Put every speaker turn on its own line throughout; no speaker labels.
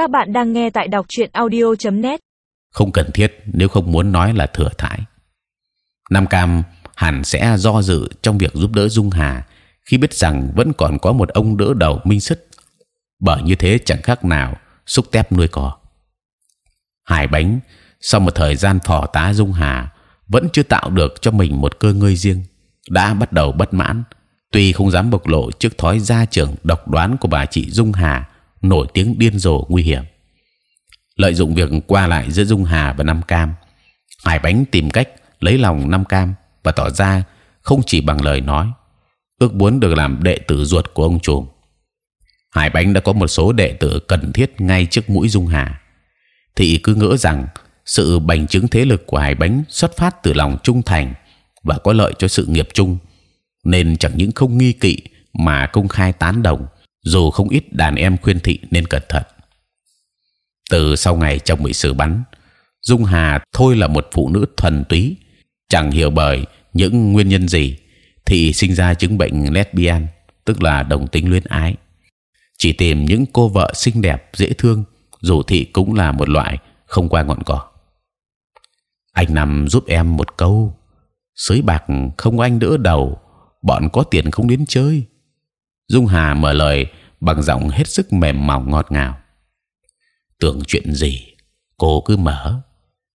Các bạn đang nghe tại đọc truyện audio.net.
Không cần thiết nếu không muốn nói là thừa thãi. Nam Cam hẳn sẽ do dự trong việc giúp đỡ Dung Hà khi biết rằng vẫn còn có một ông đỡ đầu minh sức. Bởi như thế chẳng khác nào xúc tép nuôi cò. Hải Bánh sau một thời gian phò tá Dung Hà vẫn chưa tạo được cho mình một cơ ngơi riêng, đã bắt đầu bất mãn. Tuy không dám bộc lộ trước thói gia trưởng độc đoán của bà chị Dung Hà nổi tiếng điên rồ nguy hiểm, lợi dụng việc qua lại giữa Dung Hà và Nam Cam, Hải Bánh tìm cách lấy lòng Nam Cam và tỏ ra không chỉ bằng lời nói, ước muốn được làm đệ tử ruột của ông trùm. Hải Bánh đã có một số đệ tử cần thiết ngay trước mũi Dung Hà, thì cứ ngỡ rằng sự bành trướng thế lực của Hải Bánh xuất phát từ lòng trung thành và có lợi cho sự nghiệp chung, nên chẳng những không nghi kỵ mà công khai tán đồng, dù không ít đàn em khuyên thị nên cẩn thận. Từ sau ngày chồng bị xử bắn, Dung Hà thôi là một phụ nữ thuần túy, chẳng hiểu bởi những nguyên nhân gì thì sinh ra chứng bệnh lesbian, tức là đồng tính luyến ái. Chỉ tìm những cô vợ xinh đẹp, dễ thương, dù thị cũng là một loại không qua ngọn cỏ. Anh nằm giúp em một câu, sới bạc không anh đỡ đầu, bọn có tiền không đến chơi. Dung Hà mở lời bằng giọng hết sức mềm mỏng ngọt ngào. Tưởng chuyện gì, cô cứ mở.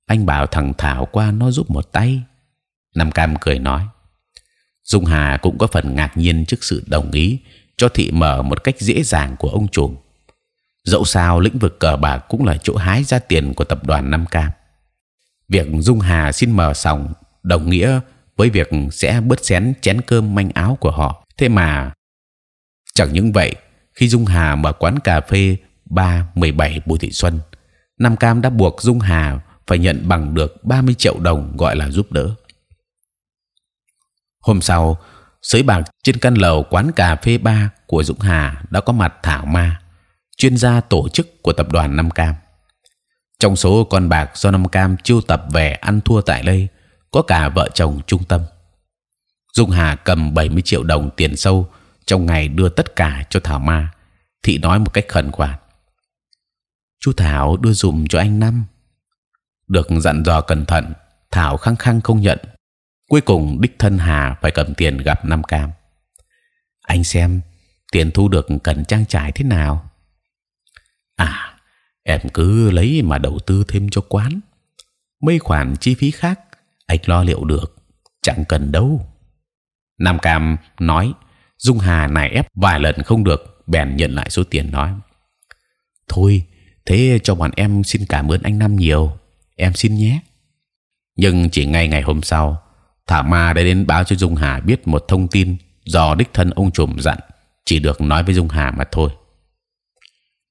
Anh bảo thằng Thảo qua nó giúp một tay. Nam Cam cười nói. Dung Hà cũng có phần ngạc nhiên trước sự đồng ý cho thị mở một cách dễ dàng của ông chủ. Dẫu sao lĩnh vực cờ bạc cũng là chỗ hái ra tiền của tập đoàn Nam Cam. Việc Dung Hà xin mở sòng đồng nghĩa với việc sẽ bớt xén chén cơm manh áo của họ. Thế mà chẳng những vậy, khi Dung Hà mở quán cà phê ba 17 Bùi Thị Xuân, Nam Cam đã buộc Dung Hà phải nhận bằng được 30 triệu đồng gọi là giúp đỡ. Hôm sau, sới bạc trên căn lầu quán cà phê ba của Dũng Hà đã có mặt Thảo Ma, chuyên gia tổ chức của tập đoàn Nam Cam. Trong số con bạc do Nam Cam chiêu tập về ăn thua tại đây, có cả vợ chồng trung tâm. Dung Hà cầm 70 triệu đồng tiền sâu trong ngày đưa tất cả cho Thảo Ma. Thị nói một cách khẩn khoản: chú Thảo đưa dùm cho anh năm. Được dặn dò cẩn thận, Thảo khăng khăng không nhận. Cuối cùng đích thân Hà phải cầm tiền gặp năm Cam. Anh xem tiền thu được cần trang trải thế nào? À, em cứ lấy mà đầu tư thêm cho quán. Mấy khoản chi phí khác anh lo liệu được, chẳng cần đâu. Nam Cam nói, Dung Hà nài ép vài lần không được, bèn nhận lại số tiền nói. Thôi, thế cho bọn em xin cảm ơn anh Năm nhiều, em xin nhé. Nhưng chỉ ngay ngày hôm sau, Thả Ma đã đến báo cho Dung Hà biết một thông tin do đích thân ông trùm dặn, chỉ được nói với Dung Hà mà thôi.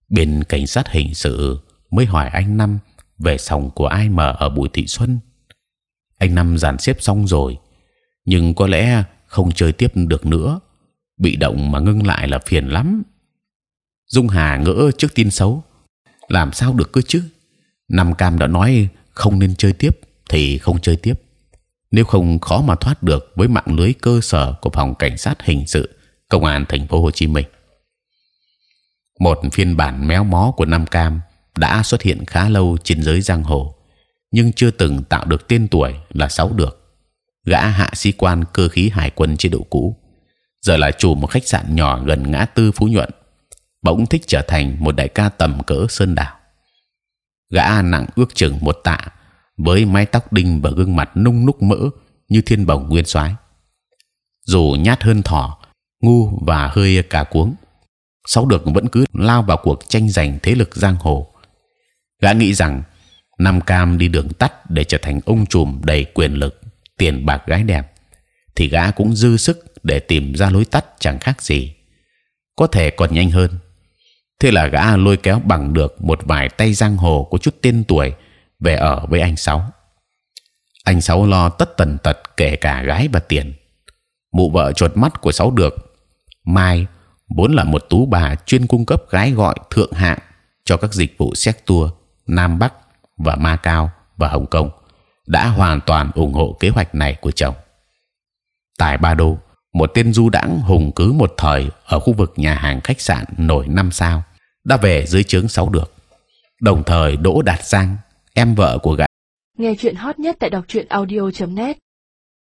Bên cảnh sát hình sự mới hỏi anh Năm về sòng của ai mở ở Bùi Thị Xuân. Anh Năm dàn xếp xong rồi, nhưng có lẽ không chơi tiếp được nữa. Bị động mà ngưng lại là phiền lắm. Dung Hà ngỡ trước tin xấu, làm sao được cơ chứ? Nam Cam đã nói không nên chơi tiếp thì không chơi tiếp. Nếu không khó mà thoát được với mạng lưới cơ sở của phòng cảnh sát hình sự công an thành phố Hồ Chí Minh. Một phiên bản méo mó của Nam Cam đã xuất hiện khá lâu trên giới giang hồ, nhưng chưa từng tạo được tên tuổi là sáu được. Gã hạ sĩ quan cơ khí hải quân chế độ cũ, giờ là chủ một khách sạn nhỏ gần ngã tư Phú Nhuận, bỗng thích trở thành một đại ca tầm cỡ sơn đảo. Gã nặng ước chừng một tạ, với mái tóc đinh và gương mặt nung núc mỡ như thiên bồng nguyên soái. Dù nhát hơn thỏ, ngu và hơi cà cuống, sáu được vẫn cứ lao vào cuộc tranh giành thế lực giang hồ. Gã nghĩ rằng Nam Cam đi đường tắt để trở thành ông trùm đầy quyền lực, tiền bạc gái đẹp, thì gã cũng dư sức để tìm ra lối tắt chẳng khác gì, có thể còn nhanh hơn. Thế là gã lôi kéo bằng được một vài tay giang hồ có chút tên tuổi về ở với anh sáu. Anh sáu lo tất tần tật kể cả gái và tiền. Mụ vợ chuột mắt của sáu được. Mai vốn là một tú bà chuyên cung cấp gái gọi thượng hạng cho các dịch vụ xét tour Nam Bắc và Ma Cao và Hồng Kông đã hoàn toàn ủng hộ kế hoạch này của chồng. Tại Ba Đô, một tên du đãng hùng cứ một thời ở khu vực nhà hàng khách sạn nổi năm sao đã về dưới trướng sáu được. đồng thời Đỗ Đạt Giang, em vợ của gã.
Nghe chuyện hot nhất tại đọc truyện audio.net